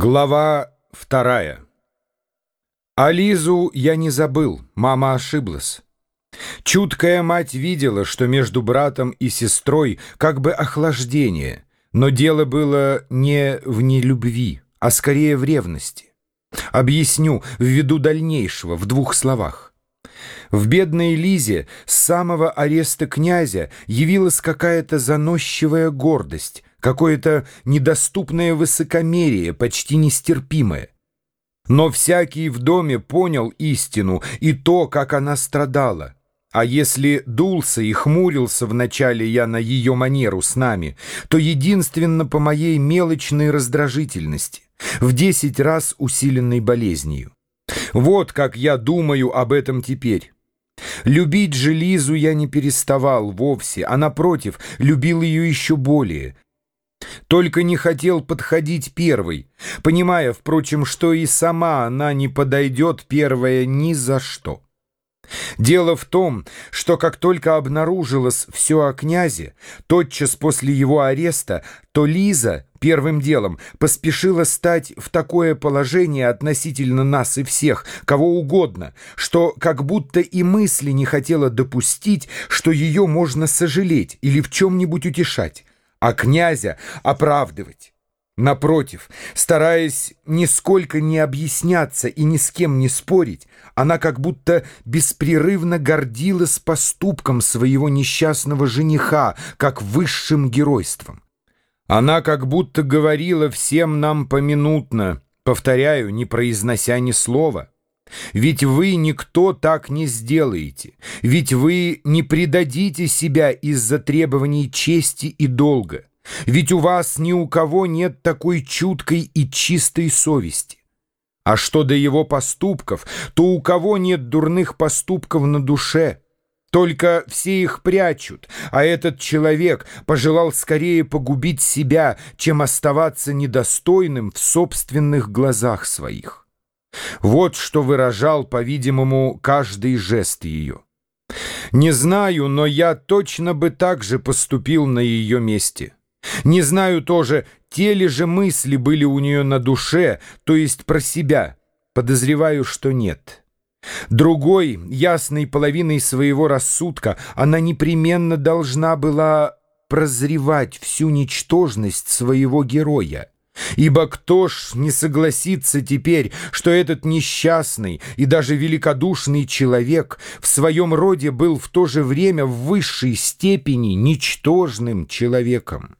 Глава вторая. А Лизу я не забыл, мама ошиблась. Чуткая мать видела, что между братом и сестрой как бы охлаждение, но дело было не в нелюбви, а скорее в ревности. Объясню ввиду дальнейшего в двух словах. В бедной Лизе с самого ареста князя явилась какая-то заносчивая гордость, какое-то недоступное высокомерие, почти нестерпимое. Но всякий в доме понял истину и то, как она страдала. А если дулся и хмурился вначале я на ее манеру с нами, то единственно по моей мелочной раздражительности, в десять раз усиленной болезнью. Вот как я думаю об этом теперь. Любить же Лизу я не переставал вовсе, а напротив, любил ее еще более — только не хотел подходить первой, понимая, впрочем, что и сама она не подойдет первая ни за что. Дело в том, что как только обнаружилось все о князе, тотчас после его ареста, то Лиза первым делом поспешила стать в такое положение относительно нас и всех, кого угодно, что как будто и мысли не хотела допустить, что ее можно сожалеть или в чем-нибудь утешать а князя оправдывать. Напротив, стараясь нисколько не объясняться и ни с кем не спорить, она как будто беспрерывно гордилась поступком своего несчастного жениха, как высшим геройством. Она как будто говорила всем нам поминутно, повторяю, не произнося ни слова — ведь вы никто так не сделаете, ведь вы не предадите себя из-за требований чести и долга, ведь у вас ни у кого нет такой чуткой и чистой совести. А что до его поступков, то у кого нет дурных поступков на душе, только все их прячут, а этот человек пожелал скорее погубить себя, чем оставаться недостойным в собственных глазах своих. Вот что выражал, по-видимому, каждый жест ее. Не знаю, но я точно бы так же поступил на ее месте. Не знаю тоже, те ли же мысли были у нее на душе, то есть про себя. Подозреваю, что нет. Другой, ясной половиной своего рассудка, она непременно должна была прозревать всю ничтожность своего героя. Ибо кто ж не согласится теперь, что этот несчастный и даже великодушный человек в своем роде был в то же время в высшей степени ничтожным человеком?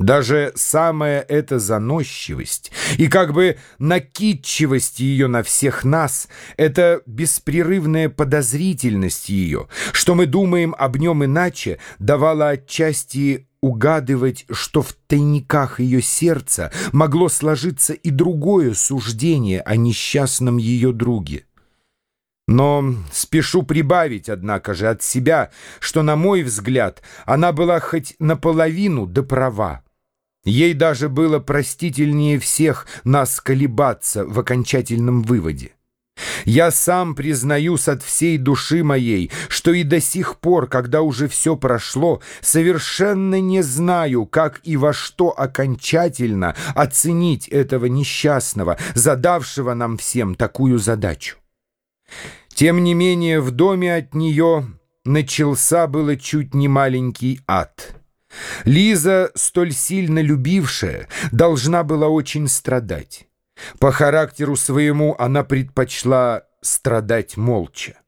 Даже самая эта заносчивость и как бы накидчивость ее на всех нас, эта беспрерывная подозрительность ее, что мы думаем об нем иначе, давала отчасти угадывать, что в тайниках ее сердца могло сложиться и другое суждение о несчастном ее друге. Но спешу прибавить, однако же, от себя, что, на мой взгляд, она была хоть наполовину да права. Ей даже было простительнее всех нас колебаться в окончательном выводе. Я сам признаюсь от всей души моей, что и до сих пор, когда уже все прошло, совершенно не знаю, как и во что окончательно оценить этого несчастного, задавшего нам всем такую задачу. Тем не менее, в доме от нее начался было чуть не маленький ад. Лиза, столь сильно любившая, должна была очень страдать. По характеру своему она предпочла страдать молча.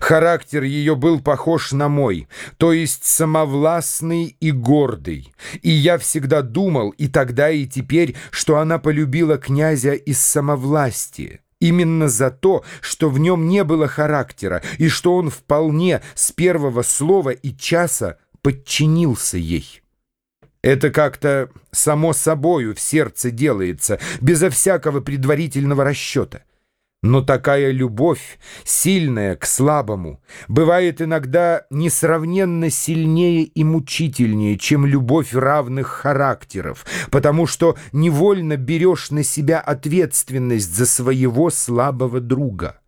Характер ее был похож на мой, то есть самовластный и гордый, и я всегда думал, и тогда, и теперь, что она полюбила князя из самовластия, именно за то, что в нем не было характера, и что он вполне с первого слова и часа подчинился ей. Это как-то само собою в сердце делается, безо всякого предварительного расчета. Но такая любовь, сильная к слабому, бывает иногда несравненно сильнее и мучительнее, чем любовь равных характеров, потому что невольно берешь на себя ответственность за своего слабого друга.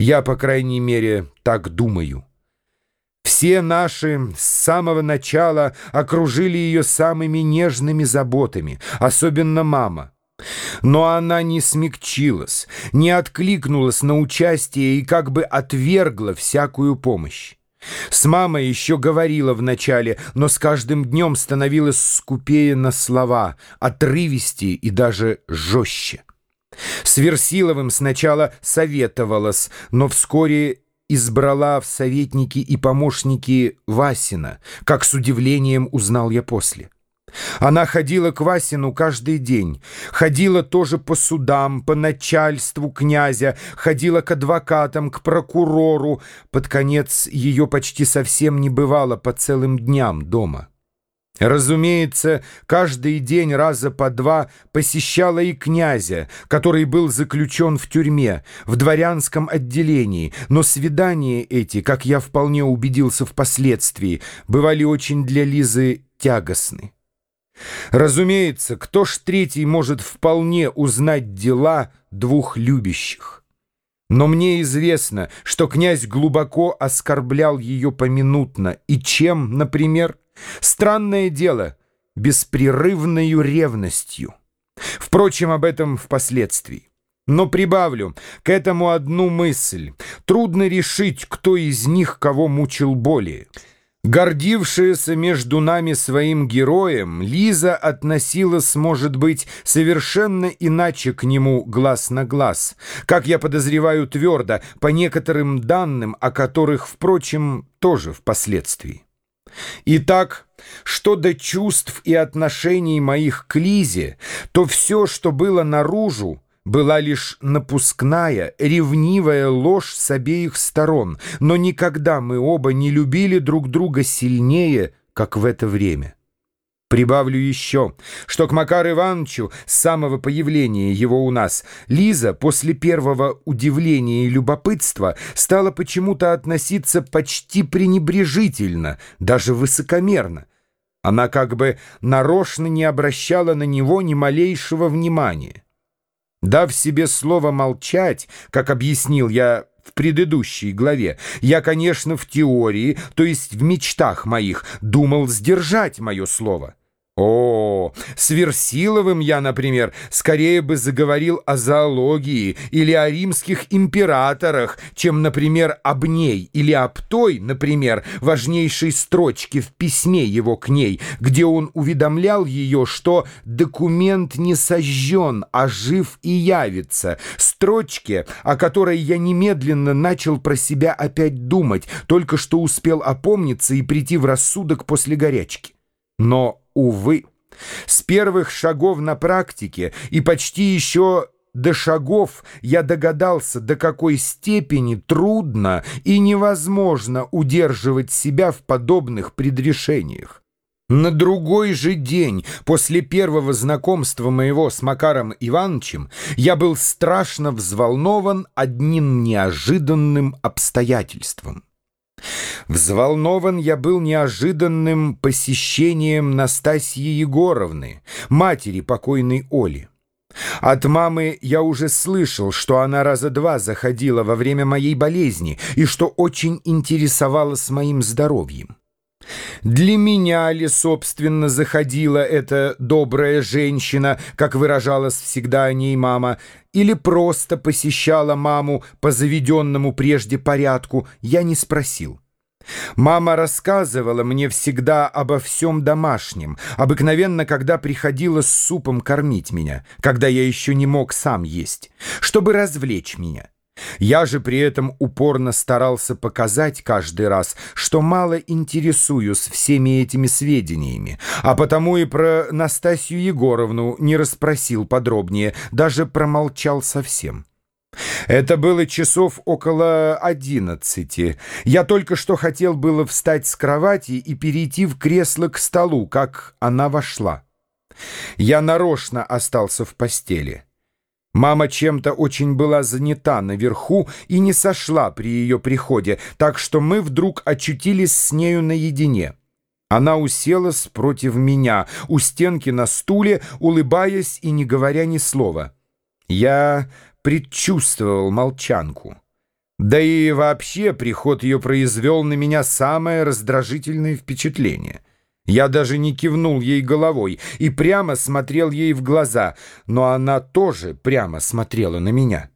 Я, по крайней мере, так думаю. Все наши с самого начала окружили ее самыми нежными заботами, особенно мама. Но она не смягчилась, не откликнулась на участие и как бы отвергла всякую помощь. С мамой еще говорила вначале, но с каждым днем становилась скупее на слова, отрывистее и даже жестче. С Версиловым сначала советовалась, но вскоре избрала в советники и помощники Васина, как с удивлением узнал я после. Она ходила к Васину каждый день, ходила тоже по судам, по начальству князя, ходила к адвокатам, к прокурору. Под конец ее почти совсем не бывало по целым дням дома. Разумеется, каждый день раза по два посещала и князя, который был заключен в тюрьме, в дворянском отделении, но свидания эти, как я вполне убедился впоследствии, бывали очень для Лизы тягостны. Разумеется, кто ж третий может вполне узнать дела двух любящих? Но мне известно, что князь глубоко оскорблял ее поминутно. И чем, например? Странное дело, беспрерывною ревностью. Впрочем, об этом впоследствии. Но прибавлю к этому одну мысль. Трудно решить, кто из них кого мучил более. Гордившаяся между нами своим героем, Лиза относилась, может быть, совершенно иначе к нему глаз на глаз, как я подозреваю твердо, по некоторым данным, о которых, впрочем, тоже впоследствии. Итак, что до чувств и отношений моих к Лизе, то все, что было наружу, была лишь напускная, ревнивая ложь с обеих сторон, но никогда мы оба не любили друг друга сильнее, как в это время. Прибавлю еще, что к Макару Ивановичу с самого появления его у нас Лиза после первого удивления и любопытства стала почему-то относиться почти пренебрежительно, даже высокомерно. Она как бы нарочно не обращала на него ни малейшего внимания. Дав себе слово молчать, как объяснил я в предыдущей главе, я, конечно, в теории, то есть в мечтах моих, думал сдержать мое слово. О, с Версиловым я, например, скорее бы заговорил о зоологии или о римских императорах, чем, например, об ней или об той, например, важнейшей строчке в письме его к ней, где он уведомлял ее, что документ не сожжен, а жив и явится. Строчке, о которой я немедленно начал про себя опять думать, только что успел опомниться и прийти в рассудок после горячки. Но Увы, с первых шагов на практике и почти еще до шагов я догадался, до какой степени трудно и невозможно удерживать себя в подобных предрешениях. На другой же день после первого знакомства моего с Макаром Ивановичем я был страшно взволнован одним неожиданным обстоятельством. Взволнован я был неожиданным посещением Настасьи Егоровны, матери покойной Оли. От мамы я уже слышал, что она раза два заходила во время моей болезни и что очень интересовалась моим здоровьем. Для меня ли, собственно, заходила эта добрая женщина, как выражалась всегда о ней мама, или просто посещала маму по заведенному прежде порядку, я не спросил. Мама рассказывала мне всегда обо всем домашнем, обыкновенно, когда приходила с супом кормить меня, когда я еще не мог сам есть, чтобы развлечь меня. Я же при этом упорно старался показать каждый раз, что мало интересуюсь всеми этими сведениями, а потому и про Настасью Егоровну не расспросил подробнее, даже промолчал совсем. Это было часов около одиннадцати. Я только что хотел было встать с кровати и перейти в кресло к столу, как она вошла. Я нарочно остался в постели. Мама чем-то очень была занята наверху и не сошла при ее приходе, так что мы вдруг очутились с нею наедине. Она уселась против меня, у стенки на стуле, улыбаясь и не говоря ни слова. Я предчувствовал молчанку. Да и вообще приход ее произвел на меня самое раздражительное впечатление — Я даже не кивнул ей головой и прямо смотрел ей в глаза, но она тоже прямо смотрела на меня.